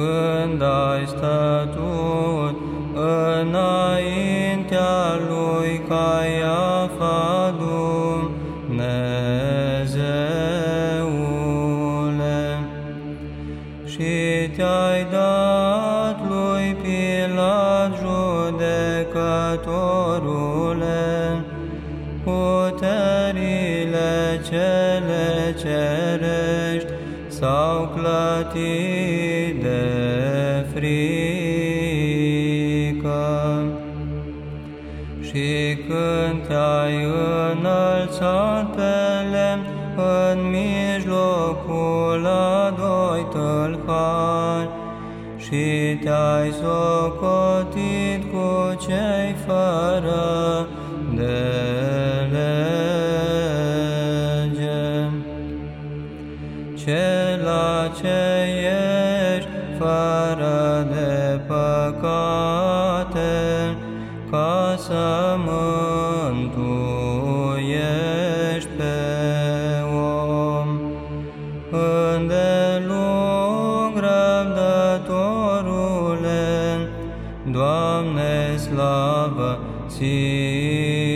când ai stătut înaintea lui Caiafa Dumnezeule. Și te-ai dat lui Pilat judecătorule puterile cele cerești s-au clătit de frică. Și când te-ai înălțat pe lemn în mijlocul a doi tâlhari și te-ai socotit cu cei fără Cela ce ești fără de păcate, ca să mântuiești pe om. Îndelung răbdătorule, Doamne, slavă ție!